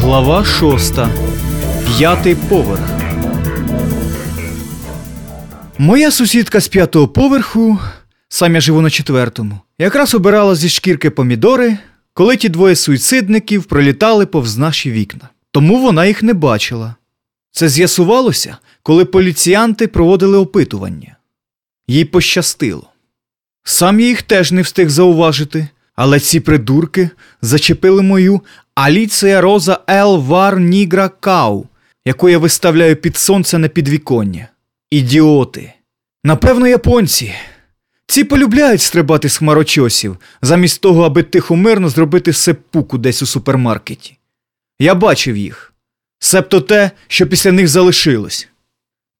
Глава шоста. П'ятий поверх. Моя сусідка з п'ятого поверху, сам я живу на четвертому, якраз обирала зі шкірки помідори, коли ті двоє суїцидників пролітали повз наші вікна. Тому вона їх не бачила. Це з'ясувалося, коли поліціянти проводили опитування. Їй пощастило. Сам я їх теж не встиг зауважити, але ці придурки зачепили мою Аліція Роза Ел Вар Нігра Кау, яку я виставляю під сонце на підвіконня. Ідіоти. Напевно, японці. Ці полюбляють стрибати з хмарочосів, замість того, аби тихо мирно зробити сеппуку десь у супермаркеті. Я бачив їх. Себто те, що після них залишилось.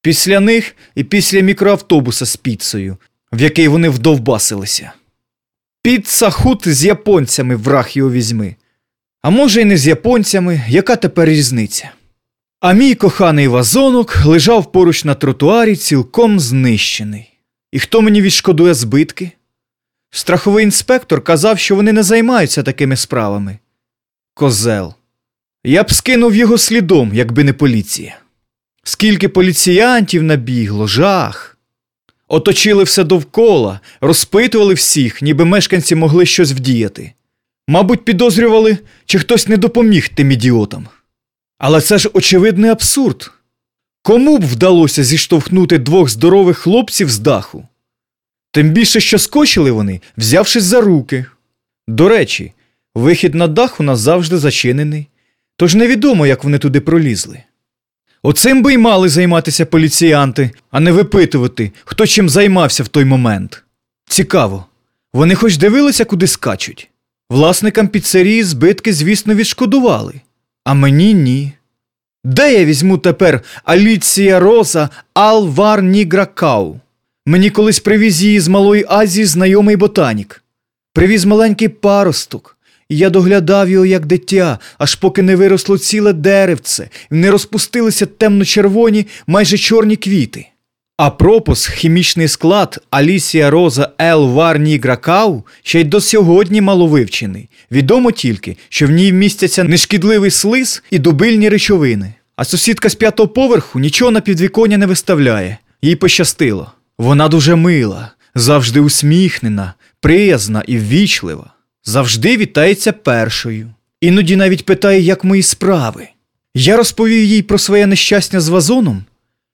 Після них і після мікроавтобуса з піцею, в який вони вдовбасилися. Піца хут з японцями враг його візьми. А може, й не з японцями, яка тепер різниця? А мій коханий вазонок лежав поруч на тротуарі цілком знищений. І хто мені відшкодує збитки? Страховий інспектор казав, що вони не займаються такими справами. Козел. Я б скинув його слідом, якби не поліція. Скільки поліціянтів набігло, жах. Оточили все довкола, розпитували всіх, ніби мешканці могли щось вдіяти. Мабуть, підозрювали, чи хтось не допоміг тим ідіотам. Але це ж очевидний абсурд. Кому б вдалося зіштовхнути двох здорових хлопців з даху? Тим більше, що скочили вони, взявшись за руки. До речі, вихід на дах у нас завжди зачинений, тож невідомо, як вони туди пролізли. Оцим би й мали займатися поліціянти, а не випитувати, хто чим займався в той момент. Цікаво, вони хоч дивилися, куди скачуть. Власникам піцерії збитки, звісно, відшкодували, а мені ні. Де я візьму тепер Аліція Роза Алвар Нігра Кау? Мені колись привіз її з Малої Азії знайомий ботанік. Привіз маленький паросток, і я доглядав його як дитя, аж поки не виросло ціле деревце не розпустилися темно-червоні, майже чорні квіти. А пропуск, хімічний склад Алісія Роза Ел Вар Нігра Кау ще й до сьогодні мало вивчений. Відомо тільки, що в ній містяться нешкідливий слиз і дубильні речовини. А сусідка з п'ятого поверху нічого на підвіконня не виставляє. Їй пощастило. Вона дуже мила, завжди усміхнена, приязна і ввічлива. Завжди вітається першою. Іноді навіть питає, як мої справи. Я розповів їй про своє нещастя з вазоном,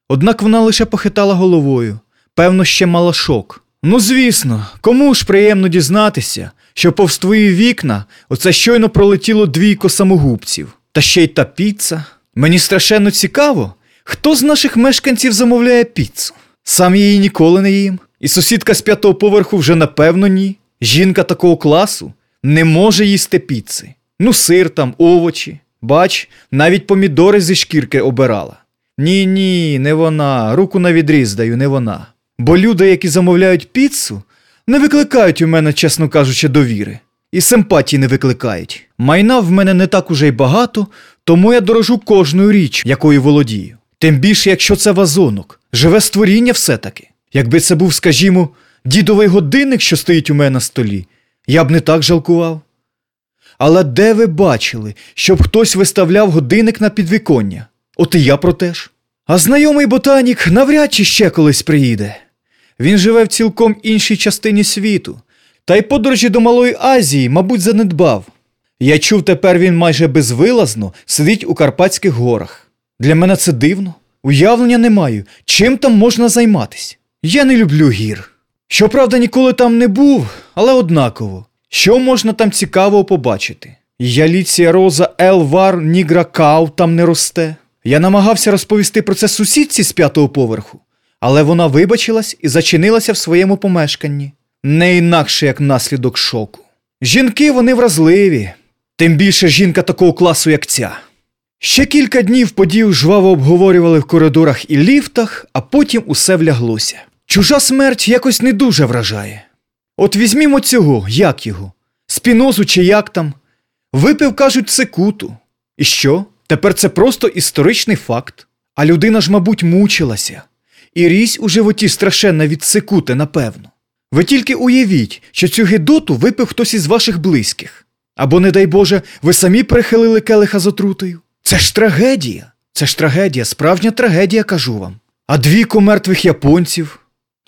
однак вона лише похитала головою, певно, ще мала шок. Ну, звісно, кому ж приємно дізнатися, що повз твої вікна оце щойно пролетіло двійко самогубців, та ще й та піца. Мені страшенно цікаво, хто з наших мешканців замовляє піцу. Сам її ніколи не їм, і сусідка з п'ятого поверху вже напевно ні. Жінка такого класу не може їсти піци. Ну, сир там, овочі. Бач, навіть помідори зі шкірки обирала. Ні, ні, не вона, руку на відріз даю, не вона. Бо люди, які замовляють піцу, не викликають у мене, чесно кажучи, довіри. І симпатії не викликають. Майна в мене не так уже й багато, тому я дорожу кожною річ, якою володію. Тим більше, якщо це вазонок, живе створіння все-таки. Якби це був, скажімо, дідовий годинник, що стоїть у мене на столі, я б не так жалкував. Але де ви бачили, щоб хтось виставляв годинник на підвіконня? От і я про те ж. А знайомий ботанік навряд чи ще колись приїде. Він живе в цілком іншій частині світу, та й подорожі до Малої Азії, мабуть, занедбав. Я чув, тепер він майже безвилазно сидить у Карпатських горах. Для мене це дивно. Уявлення не маю, чим там можна займатись. Я не люблю гір. Щоправда, ніколи там не був, але однаково. Що можна там цікавого побачити? Яліція Роза Елвар Нігра Кау там не росте. Я намагався розповісти про це сусідці з п'ятого поверху, але вона вибачилась і зачинилася в своєму помешканні. Не інакше як наслідок шоку. Жінки вони вразливі, тим більше жінка такого класу, як ця. Ще кілька днів подію жваво обговорювали в коридорах і ліфтах, а потім усе вляглося. Чужа смерть якось не дуже вражає. От візьмімо цього, як його, спінозу чи як там. Випив, кажуть, цикуту. І що? Тепер це просто історичний факт. А людина ж, мабуть, мучилася. і різь у животі страшенно відсекуте, напевно. Ви тільки уявіть, що цю гидоту випив хтось із ваших близьких. Або, не дай Боже, ви самі перехилили келиха з отрутою. Це ж трагедія. Це ж трагедія, справжня трагедія, кажу вам. А двійко мертвих японців,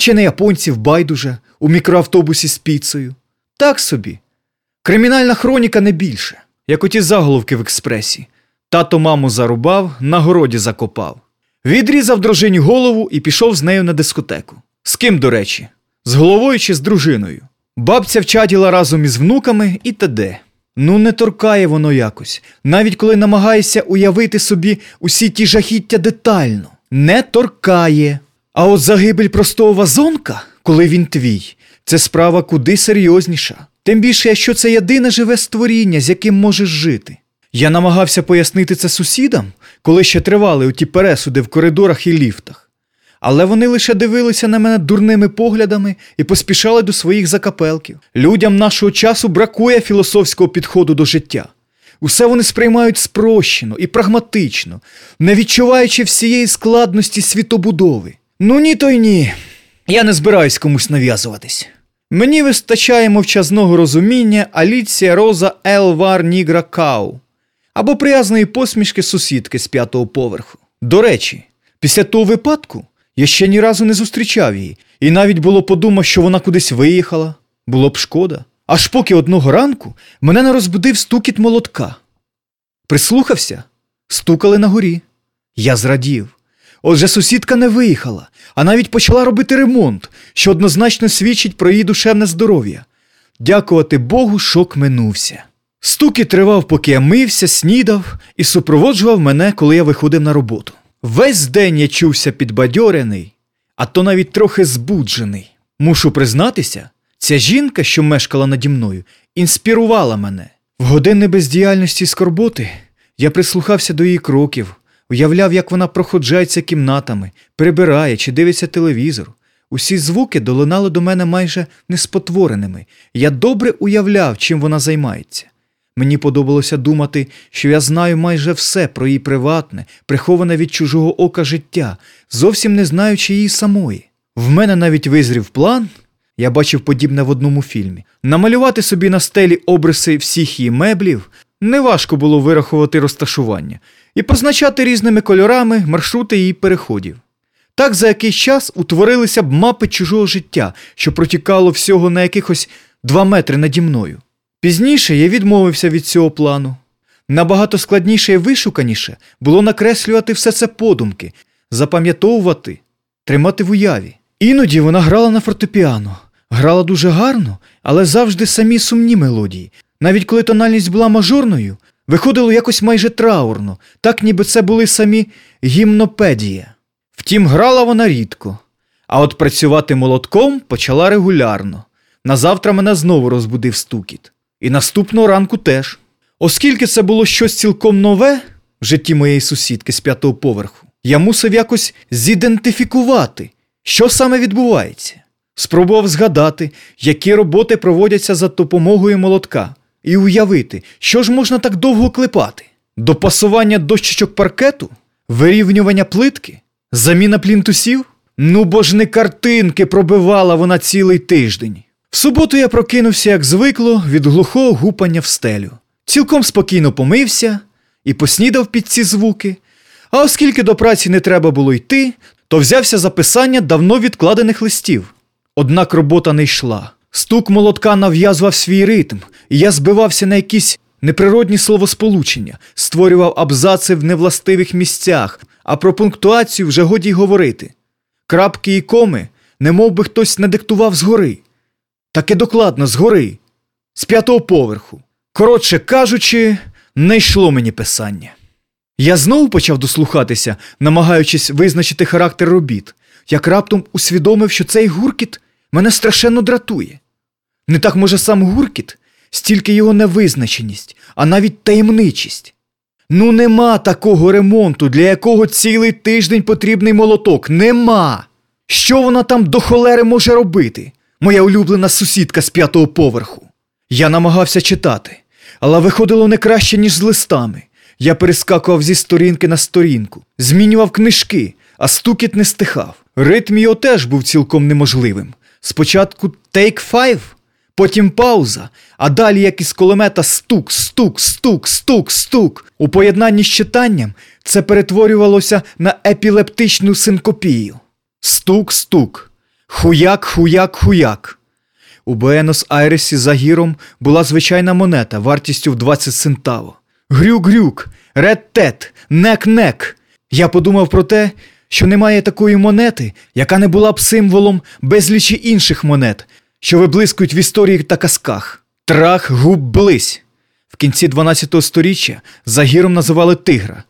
чи не японців, байдуже, у мікроавтобусі з піцею. Так собі. Кримінальна хроніка не більше, як оті заголовки в експресі. Тато маму зарубав, на городі закопав. Відрізав дружині голову і пішов з нею на дискотеку. З ким, до речі? З головою чи з дружиною? Бабця вчаділа разом із внуками і т.д. Ну, не торкає воно якось, навіть коли намагаєшся уявити собі усі ті жахіття детально. Не торкає. А от загибель простого вазонка, коли він твій, це справа куди серйозніша. Тим більше, якщо це єдине живе створіння, з яким можеш жити. Я намагався пояснити це сусідам, коли ще тривали оті пересуди в коридорах і ліфтах. Але вони лише дивилися на мене дурними поглядами і поспішали до своїх закапелків. Людям нашого часу бракує філософського підходу до життя. Усе вони сприймають спрощено і прагматично, не відчуваючи всієї складності світобудови. Ну ні, то й ні. Я не збираюсь комусь нав'язуватись. Мені вистачає мовчазного розуміння Аліція Роза Елвар Нігра Кау або приязної посмішки сусідки з п'ятого поверху. До речі, після того випадку я ще ні разу не зустрічав її, і навіть було подумав, що вона кудись виїхала. Було б шкода. Аж поки одного ранку мене не розбудив стукіт молотка. Прислухався, стукали на горі. Я зрадів. Отже, сусідка не виїхала, а навіть почала робити ремонт, що однозначно свідчить про її душевне здоров'я. Дякувати Богу, шок минувся. Стуки тривав, поки я мився, снідав і супроводжував мене, коли я виходив на роботу. Весь день я чувся підбадьорений, а то навіть трохи збуджений. Мушу признатися, ця жінка, що мешкала наді мною, інспірувала мене. В години бездіяльності і скорботи я прислухався до її кроків, уявляв, як вона проходжається кімнатами, прибирає чи дивиться телевізор. Усі звуки долинали до мене майже неспотвореними. Я добре уявляв, чим вона займається. Мені подобалося думати, що я знаю майже все про її приватне, приховане від чужого ока життя, зовсім не знаючи її самої. В мене навіть визрів план, я бачив подібне в одному фільмі, намалювати собі на стелі обриси всіх її меблів, неважко було вирахувати розташування, і позначати різними кольорами маршрути її переходів. Так за якийсь час утворилися б мапи чужого життя, що протікало всього на якихось два метри наді мною. Пізніше я відмовився від цього плану. Набагато складніше і вишуканіше було накреслювати все це подумки, запам'ятовувати, тримати в уяві. Іноді вона грала на фортепіано, грала дуже гарно, але завжди самі сумні мелодії. Навіть коли тональність була мажорною, виходило якось майже траурно, так ніби це були самі гімнопедія. Втім, грала вона рідко, а от працювати молотком почала регулярно. Назавтра мене знову розбудив стукіт. І наступного ранку теж. Оскільки це було щось цілком нове в житті моєї сусідки з п'ятого поверху, я мусив якось зідентифікувати, що саме відбувається. Спробував згадати, які роботи проводяться за допомогою молотка, і уявити, що ж можна так довго клепати: допасування дощечок паркету, вирівнювання плитки, заміна плінтусів? Ну бо ж не картинки пробивала вона цілий тиждень. В суботу я прокинувся, як звикло, від глухого гупання в стелю. Цілком спокійно помився і поснідав під ці звуки. А оскільки до праці не треба було йти, то взявся за писання давно відкладених листів. Однак робота не йшла. Стук молотка нав'язував свій ритм, і я збивався на якісь неприродні словосполучення, створював абзаци в невластивих місцях, а про пунктуацію вже годі й говорити. Крапки і коми, немов би хтось не диктував згори. Таке докладно згори, з п'ятого поверху. Коротше кажучи, не йшло мені писання. Я знову почав дослухатися, намагаючись визначити характер робіт, як раптом усвідомив, що цей гуркіт мене страшенно дратує. Не так може сам гуркіт, стільки його невизначеність, а навіть таємничість. Ну, нема такого ремонту, для якого цілий тиждень потрібний молоток. Нема. Що вона там до холери може робити? Моя улюблена сусідка з п'ятого поверху. Я намагався читати, але виходило не краще, ніж з листами. Я перескакував зі сторінки на сторінку, змінював книжки, а стукіт не стихав. Ритм його теж був цілком неможливим. Спочатку take five, потім пауза, а далі як із кулемета стук, стук, стук, стук, стук. У поєднанні з читанням це перетворювалося на епілептичну синкопію. Стук, стук. Хуяк, хуяк, хуяк. У Буенос-Айресі за гіром була звичайна монета вартістю в 20 центаво. Грюк-грюк, ред-тет, нек-нек. Я подумав про те, що немає такої монети, яка не була б символом безлічі інших монет, що виблискують в історії та казках. Трах губ близь. В кінці 12 століття за гіром називали тигра.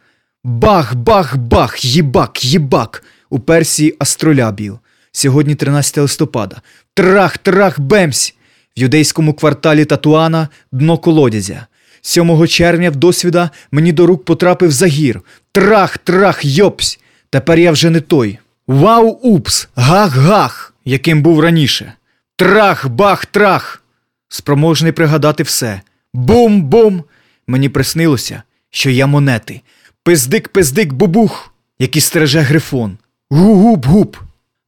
Бах, бах, бах, їбак, їбак у Персії астролябію. Сьогодні 13 листопада. Трах, трах, бемсь! В юдейському кварталі Татуана дно колодязя. 7 червня в досвіда мені до рук потрапив загір. Трах, трах, йопсь! Тепер я вже не той. Вау, упс! Гах-гах! Яким був раніше. Трах, бах, трах! Спроможний пригадати все. Бум-бум! Мені приснилося, що я монети. Пиздик, пиздик, бубух, який стереже грифон. Гу-губ-губ.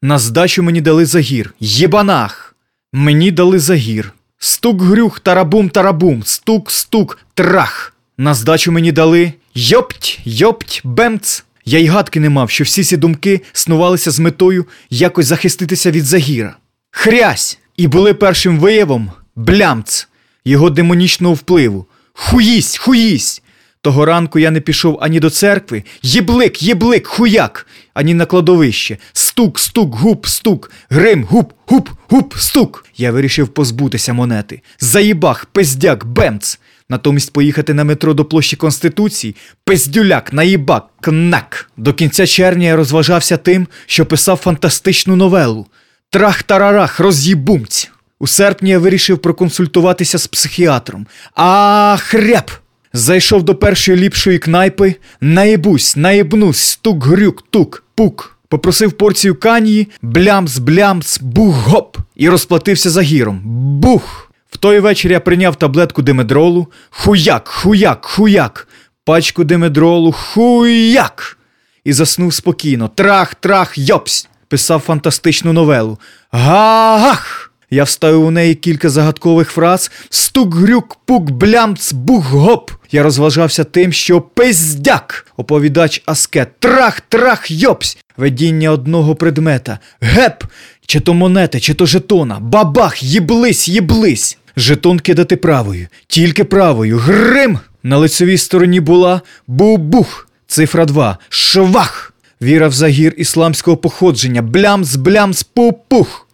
На здачу мені дали загір. Єбанах. Мені дали загір. Стук грюх, тарабум, тарабум, стук, стук, трах. На здачу мені дали йопть, йопть, бемц. Я й гадки не мав, що всі ці думки снувалися з метою якось захиститися від загіра. Хрясь! І були першим виявом блямц, його демонічного впливу. Хуїсь, хуїсь! Того ранку я не пішов ані до церкви, єблик, єблик, хуяк, ані на кладовище. Стук, стук, гуп, стук, грим, гуп, гуп, гуп, стук. Я вирішив позбутися монети. Заїбах, пиздяк, бемц. Натомість поїхати на метро до площі Конституції, пиздюляк, наїбак, кнак. До кінця червня я розважався тим, що писав фантастичну новелу. Трах-тарарах, роз'їбумць. У серпні я вирішив проконсультуватися з психіатром. А хряп! Зайшов до першої ліпшої кнайпи, наєбусь, наєбнусь, стук, грюк, тук, пук. Попросив порцію канії, блямс, блямс, бух, гоп, і розплатився за гіром. Бух! В той вечір я прийняв таблетку димедролу, хуяк, хуяк, хуяк, пачку димедролу, хуяк! І заснув спокійно. Трах, трах, йопсь! Писав фантастичну новелу. Гагах! Я вставив у неї кілька загадкових фраз стук, грюк, пук, блямц, бух, гоп. Я розважався тим, що пиздяк, оповідач аскет, трах, трах, йопсь, видіння одного предмета, геп, чи то монети, чи то жетона, бабах, їблись, їблись. Жетон кидати правою, тільки правою, грим. На лицевій стороні була бубух, цифра 2, швах. Віра в загір ісламського походження, блямс, блямс, пупух.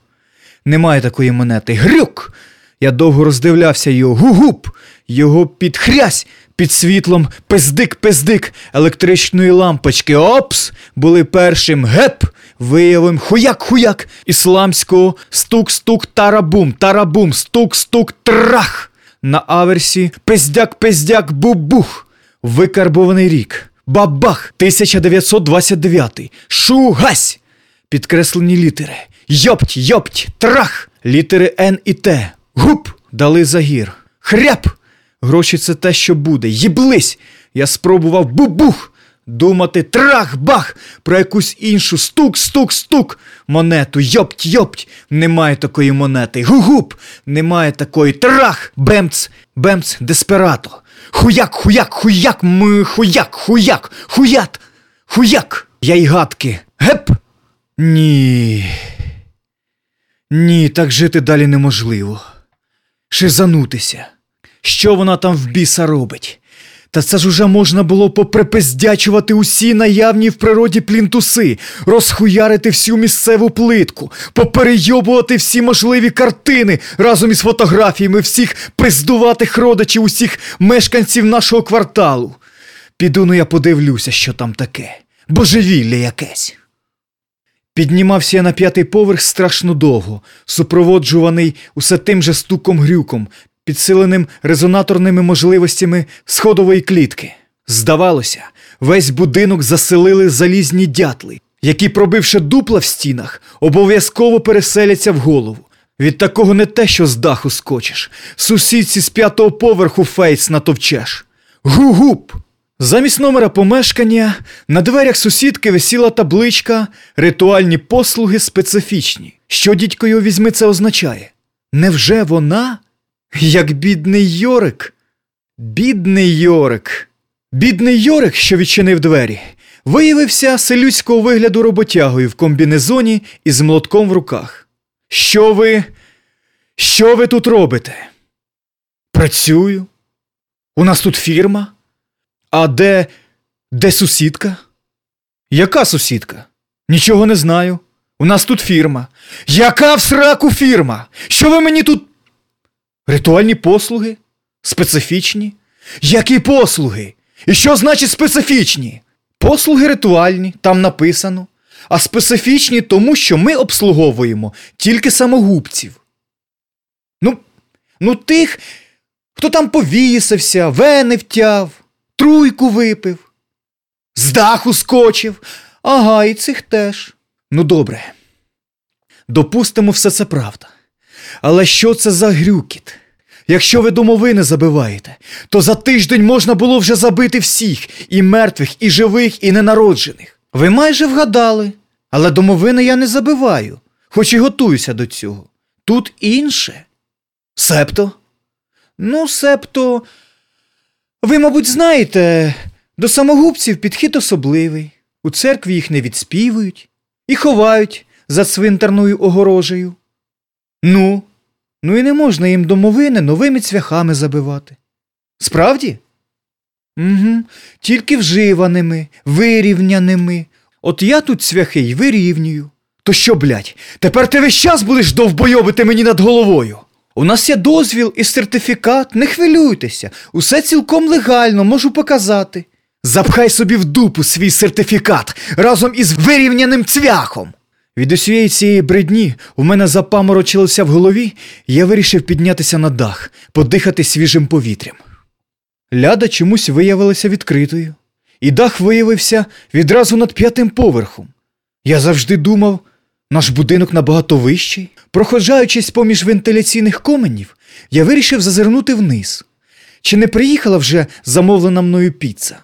Немає такої монети. Грюк! Я довго роздивлявся його. Гугуп! Його під хрясь, під світлом, пиздик-пиздик електричної лампочки. Опс! Були першим геп, виявим хуяк-хуяк ісламського стук-стук тарабум, тарабум, стук-стук трах. На аверсі пиздяк-пиздяк бубух. Викарбований рік. Бабах! 1929. Шугась! Підкреслені літери. Йопть, йопть, трах! Літери Н і Т. Гуп! Дали загір. Хряп! Гроші це те, що буде. Їблись! Я спробував бубух! Думати трах-бах про якусь іншу стук, стук, стук. Монету, йопть, йопть, немає такої монети. Гугуп, немає такої. Трах, бемц, бемц, десперато. Хуяк, хуяк, хуяк, ми, хуяк, хуяк, хуят, хуяк. Я й гадки. Геп. Ні. Ні, так жити далі неможливо. Шизанутися. Що вона там в біса робить? Та це ж уже можна було поприпиздячувати усі наявні в природі плінтуси, розхуярити всю місцеву плитку, поперейобувати всі можливі картини разом із фотографіями всіх пиздуватих родичів усіх мешканців нашого кварталу. Піду ну я подивлюся, що там таке. Божевілля якесь. Піднімався я на п'ятий поверх страшно довго, супроводжуваний усе тим же стуком-грюком, підсиленим резонаторними можливостями сходової клітки. Здавалося, весь будинок заселили залізні дятли, які, пробивши дупла в стінах, обов'язково переселяться в голову. Від такого не те, що з даху скочиш, сусідці з п'ятого поверху фейс натовчеш. Гу-гуп! Замість номера помешкання на дверях сусідки висіла табличка Ритуальні послуги специфічні. Що дідько його візьми це означає? Невже вона? Як бідний Йорик? Бідний Йорик. Бідний Йорик, що відчинив двері, виявився селюцького вигляду роботягою в комбінезоні із молотком в руках. Що ви. Що ви тут робите? Працюю. У нас тут фірма. А де. де сусідка? Яка сусідка? Нічого не знаю. У нас тут фірма. Яка в сраку фірма? Що ви мені тут. Ритуальні послуги? Специфічні? Які послуги? І що значить специфічні? Послуги ритуальні, там написано, а специфічні тому, що ми обслуговуємо тільки самогубців. Ну, ну тих, хто там повісився, вени втяв, труйку випив, з даху скочив. Ага, і цих теж. Ну добре. Допустимо, все це правда. Але що це за грюкіт? Якщо ви домовини забиваєте, то за тиждень можна було вже забити всіх і мертвих, і живих, і ненароджених. Ви майже вгадали, але домовини я не забиваю, хоч і готуюся до цього. Тут інше. Септо? Ну, септо. Ви, мабуть, знаєте, до самогубців підхід особливий. У церкві їх не відспівують і ховають за цвинтарною огорожею. Ну, ну і не можна їм домовини новими цвяхами забивати. Справді? Угу. Тільки вживаними, вирівняними. От я тут цвяхи й вирівнюю. То що, блядь, тепер ти весь час будеш довбойобити мені над головою? У нас є дозвіл і сертифікат, не хвилюйтеся, усе цілком легально, можу показати. Запхай собі в дупу свій сертифікат разом із вирівняним цвяхом. Від усієї цієї бридні у мене запаморочилося в голові, я вирішив піднятися на дах, подихати свіжим повітрям. Ляда чомусь виявилася відкритою, і дах виявився відразу над п'ятим поверхом. Я завжди думав, наш будинок набагато вищий. Проходжаючись поміж вентиляційних коменів, я вирішив зазирнути вниз. Чи не приїхала вже замовлена мною піца?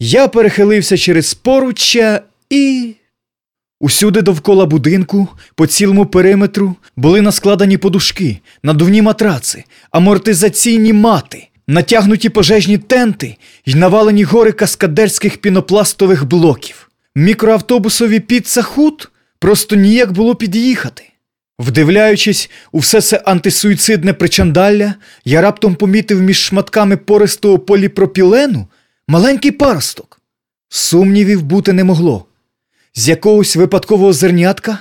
Я перехилився через поруччя і. Усюди довкола будинку, по цілому периметру, були наскладені подушки, надувні матраци, амортизаційні мати, натягнуті пожежні тенти й навалені гори каскадерських пінопластових блоків. Мікроавтобусові піца худ просто ніяк було під'їхати. Вдивляючись у все це антисуїцидне причандалля, я раптом помітив між шматками пористого поліпропілену маленький паросток. Сумнівів бути не могло. З якогось випадкового зернятка,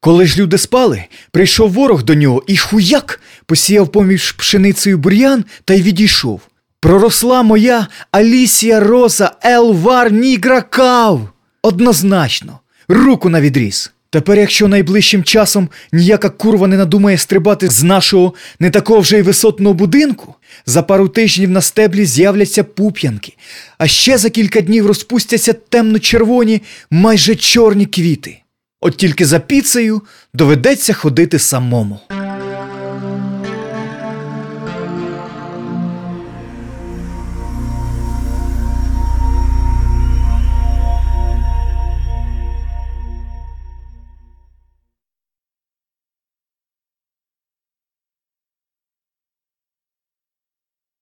коли ж люди спали, прийшов ворог до нього і хуяк посіяв поміж пшеницею бур'ян та й відійшов. Проросла моя Алісія Роза Елвар Нігра Кав. Однозначно, руку на відріз. Тепер, якщо найближчим часом ніяка курва не надумає стрибати з нашого не такого вже й висотного будинку, за пару тижнів на стеблі з'являться пуп'янки, а ще за кілька днів розпустяться темно-червоні, майже чорні квіти. От тільки за піцею доведеться ходити самому.